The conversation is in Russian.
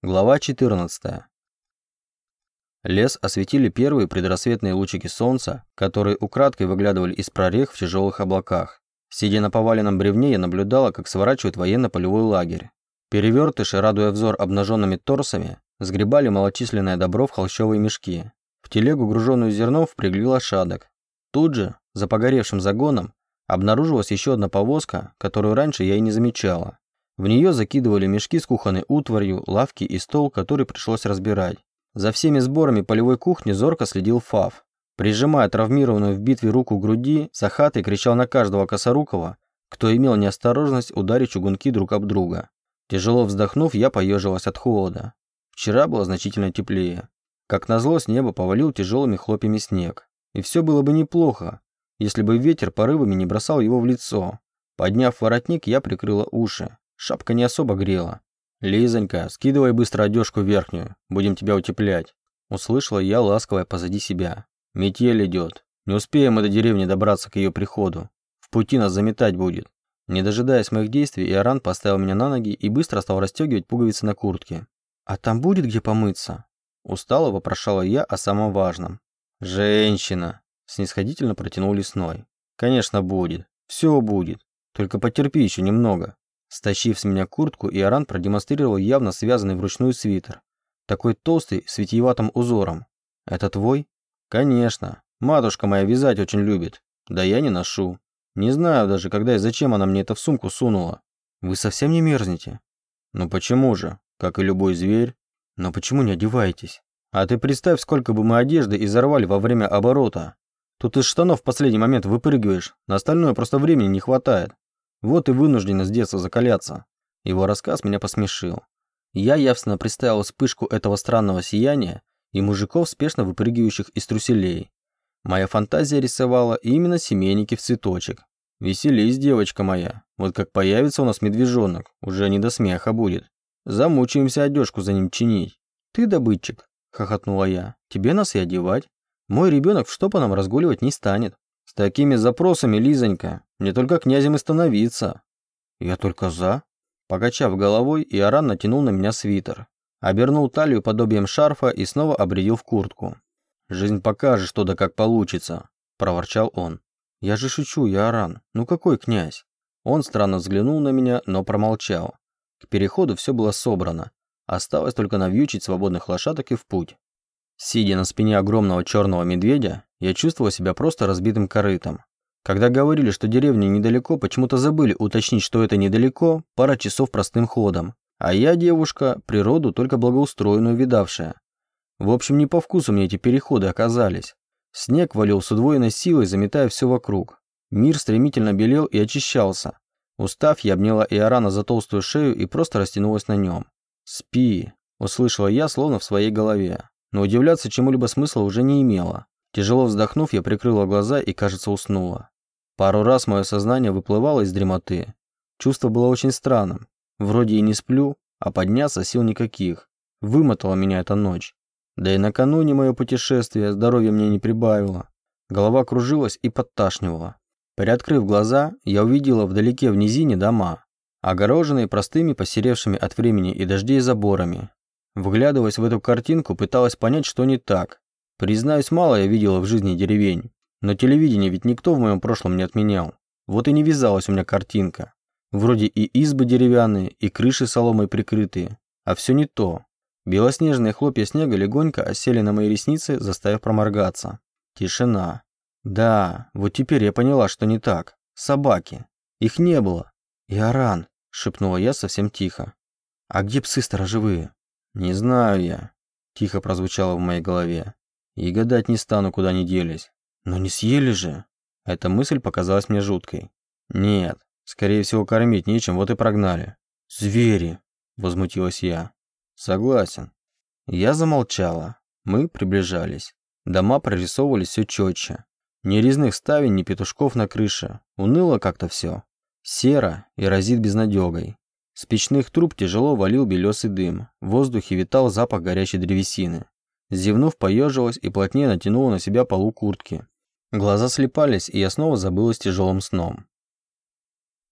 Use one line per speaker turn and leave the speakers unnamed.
Глава 14. Лес осветили первые предрассветные лучики солнца, которые украдкой выглядывали из прорех в тяжелых облаках. Сидя на поваленном бревне, я наблюдала, как сворачивают военно-полевой лагерь. Перевертыши, радуя взор обнаженными торсами, сгребали малочисленное добро в холщовые мешки. В телегу, груженную зерном, впрягли лошадок. Тут же, за погоревшим загоном, обнаружилась еще одна повозка, которую раньше я и не замечала. В нее закидывали мешки с кухонной утварью, лавки и стол, который пришлось разбирать. За всеми сборами полевой кухни зорко следил Фав. Прижимая травмированную в битве руку к груди, Сахатый кричал на каждого косорукого, кто имел неосторожность ударить чугунки друг об друга. Тяжело вздохнув, я поежилась от холода. Вчера было значительно теплее. Как назло, с неба повалил тяжелыми хлопьями снег. И все было бы неплохо, если бы ветер порывами не бросал его в лицо. Подняв воротник, я прикрыла уши. Шапка не особо грела. «Лизонька, скидывай быстро одежку верхнюю, будем тебя утеплять». Услышала я ласковое позади себя. «Метель идет. Не успеем мы до деревни добраться к ее приходу. В пути нас заметать будет». Не дожидаясь моих действий, Иоран поставил меня на ноги и быстро стал расстегивать пуговицы на куртке. «А там будет где помыться?» Устало вопрошала я о самом важном. «Женщина!» – снисходительно протянул лесной. «Конечно будет. Все будет. Только потерпи еще немного. Стащив с меня куртку, Иоран продемонстрировал явно связанный вручную свитер. Такой толстый, с витиеватым узором. «Это твой?» «Конечно. Матушка моя вязать очень любит. Да я не ношу. Не знаю даже, когда и зачем она мне это в сумку сунула. Вы совсем не мерзнете?» «Ну почему же? Как и любой зверь. Но почему не одеваетесь? А ты представь, сколько бы мы одежды изорвали во время оборота. Тут из штанов в последний момент выпрыгиваешь, на остальное просто времени не хватает. Вот и вынуждена с детства закаляться. Его рассказ меня посмешил. Я явственно представил вспышку этого странного сияния и мужиков, спешно выпрыгивающих из труселей. Моя фантазия рисовала именно семейники в цветочек. Веселись, девочка моя. Вот как появится у нас медвежонок, уже не до смеха будет. Замучаемся одежку за ним чинить. Ты добытчик, хохотнула я. Тебе нас и одевать. Мой ребенок в штопаном разгуливать не станет. Такими запросами, Лизонька, мне только князем и становиться. Я только за. Покачав головой, Иоран натянул на меня свитер. Обернул талию подобием шарфа и снова обредил в куртку. «Жизнь покажет, что да как получится», – проворчал он. «Я же шучу, Иоран. Ну какой князь?» Он странно взглянул на меня, но промолчал. К переходу все было собрано. Осталось только навьючить свободных лошадок и в путь. Сидя на спине огромного черного медведя, я чувствовал себя просто разбитым корытом. Когда говорили, что деревня недалеко, почему-то забыли уточнить, что это недалеко, пара часов простым ходом. А я девушка, природу только благоустроенную видавшая. В общем, не по вкусу мне эти переходы оказались. Снег валил с удвоенной силой, заметая все вокруг. Мир стремительно белел и очищался. Устав, я обняла Иорана за толстую шею и просто растянулась на нем. «Спи», – услышала я, словно в своей голове. Но удивляться чему-либо смысла уже не имело. Тяжело вздохнув, я прикрыла глаза и, кажется, уснула. Пару раз мое сознание выплывало из дремоты. Чувство было очень странным. Вроде и не сплю, а подняться сил никаких. Вымотала меня эта ночь. Да и накануне мое путешествие здоровья мне не прибавило. Голова кружилась и подташнивала. Приоткрыв глаза, я увидела вдалеке в низине дома, огороженные простыми посеревшими от времени и дождей заборами. Вглядываясь в эту картинку, пыталась понять, что не так. Признаюсь, мало я видела в жизни деревень. Но телевидение ведь никто в моем прошлом не отменял. Вот и не вязалась у меня картинка. Вроде и избы деревянные, и крыши соломой прикрытые. А все не то. Белоснежные хлопья снега легонько осели на мои ресницы, заставив проморгаться. Тишина. Да, вот теперь я поняла, что не так. Собаки. Их не было. «Иоран», — шепнула я совсем тихо. «А где псы сторожевые?» «Не знаю я», — тихо прозвучало в моей голове. «И гадать не стану, куда они делись. Но не съели же!» Эта мысль показалась мне жуткой. «Нет, скорее всего, кормить нечем, вот и прогнали». «Звери!» – возмутилась я. «Согласен». Я замолчала. Мы приближались. Дома прорисовывались все четче. Ни резных ставень, ни петушков на крыше. Уныло как-то все. Серо и разит безнадегой. С печных труб тяжело валил белесый дым. В воздухе витал запах горящей древесины. Зевнув, поежилась и плотнее натянула на себя полу куртки. Глаза слепались, и я снова забылась тяжелым сном.